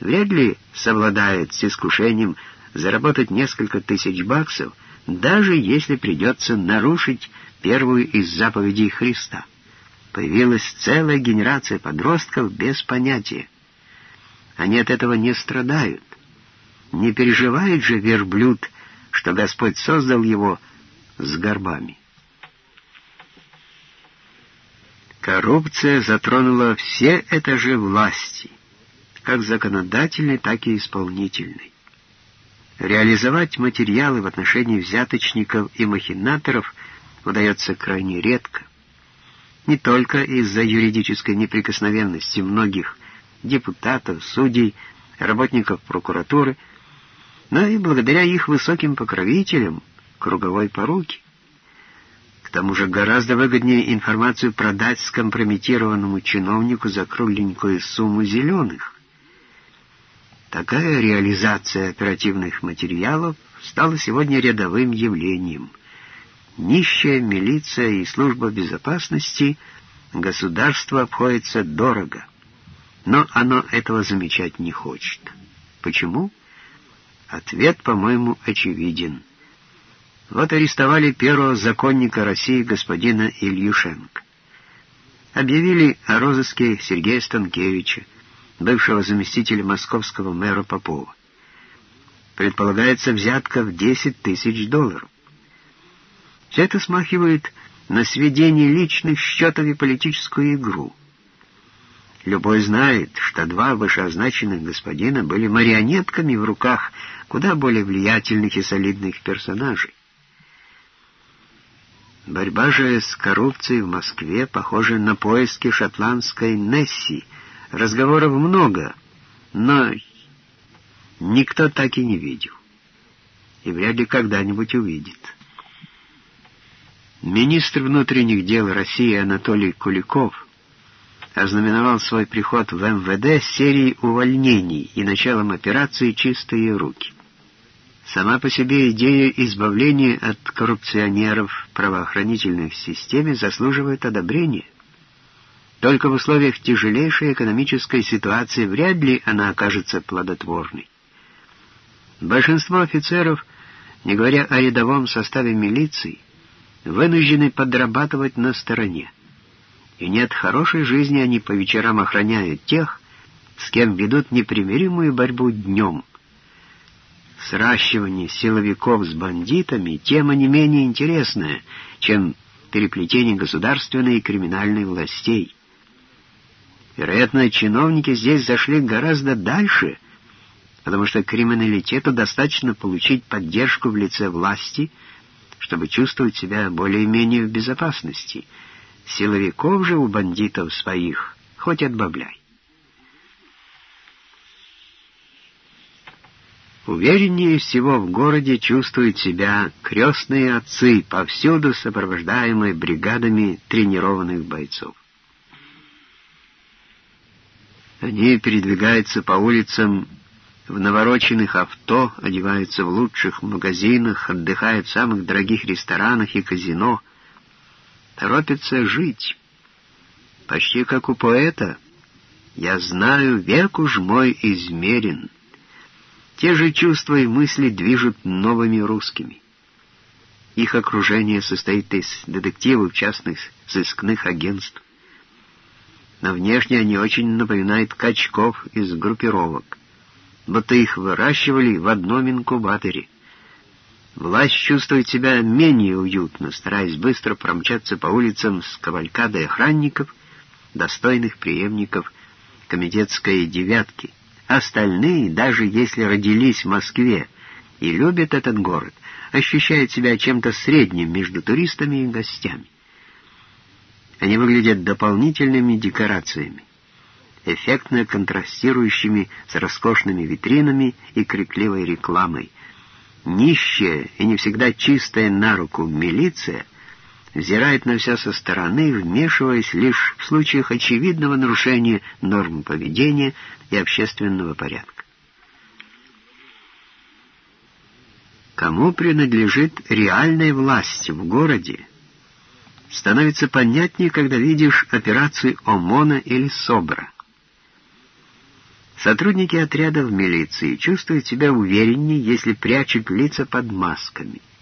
вряд ли совладает с искушением заработать несколько тысяч баксов, даже если придется нарушить первую из заповедей Христа. Появилась целая генерация подростков без понятия. Они от этого не страдают. Не переживает же верблюд, что Господь создал его с горбами. Коррупция затронула все этажи власти, как законодательной, так и исполнительной. Реализовать материалы в отношении взяточников и махинаторов удается крайне редко. Не только из-за юридической неприкосновенности многих депутатов, судей, работников прокуратуры, но и благодаря их высоким покровителям круговой поруки. К тому же гораздо выгоднее информацию продать скомпрометированному чиновнику за кругленькую сумму зеленых. Такая реализация оперативных материалов стала сегодня рядовым явлением. Нищая милиция и служба безопасности государство обходится дорого, но оно этого замечать не хочет. Почему? Ответ, по-моему, очевиден. Вот арестовали первого законника России господина Ильюшенко. Объявили о розыске Сергея Станкевича, бывшего заместителя московского мэра Попова. Предполагается взятка в 10 тысяч долларов. Все это смахивает на сведение личных счетов и политическую игру. Любой знает, что два вышеозначенных господина были марионетками в руках куда более влиятельных и солидных персонажей. Борьба же с коррупцией в Москве похожа на поиски шотландской Несси. Разговоров много, но никто так и не видел. И вряд ли когда-нибудь увидит. Министр внутренних дел России Анатолий Куликов ознаменовал свой приход в МВД серией увольнений и началом операции «Чистые руки». Сама по себе идея избавления от коррупционеров в правоохранительной системе заслуживает одобрения. Только в условиях тяжелейшей экономической ситуации вряд ли она окажется плодотворной. Большинство офицеров, не говоря о рядовом составе милиции, вынуждены подрабатывать на стороне. И нет хорошей жизни они по вечерам охраняют тех, с кем ведут непримиримую борьбу днем – сращивание силовиков с бандитами тема не менее интересная, чем переплетение государственной и криминальной властей. Вероятно, чиновники здесь зашли гораздо дальше, потому что криминалитету достаточно получить поддержку в лице власти, чтобы чувствовать себя более-менее в безопасности. Силовиков же у бандитов своих хоть отбавляй. Увереннее всего в городе чувствуют себя крестные отцы, повсюду сопровождаемые бригадами тренированных бойцов. Они передвигаются по улицам в навороченных авто, одеваются в лучших магазинах, отдыхают в самых дорогих ресторанах и казино, торопятся жить. Почти как у поэта «Я знаю, век уж мой измерен». Те же чувства и мысли движут новыми русскими. Их окружение состоит из детективов частных сыскных агентств. Но внешне они очень напоминают качков из группировок, будто их выращивали в одном инкубаторе. Власть чувствует себя менее уютно, стараясь быстро промчаться по улицам с кавалькадой охранников, достойных преемников комитетской «девятки», Остальные, даже если родились в Москве и любят этот город, ощущают себя чем-то средним между туристами и гостями. Они выглядят дополнительными декорациями, эффектно контрастирующими с роскошными витринами и крикливой рекламой. Нищая и не всегда чистая на руку милиция — взирает на все со стороны, вмешиваясь лишь в случаях очевидного нарушения норм поведения и общественного порядка. Кому принадлежит реальная власть в городе, становится понятнее, когда видишь операции ОМОНа или СОБРа. Сотрудники отрядов милиции чувствуют себя увереннее, если прячут лица под масками.